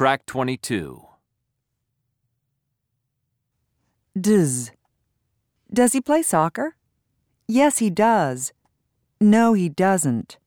Track 22. Does. Does he play soccer? Yes, he does. No, he doesn't.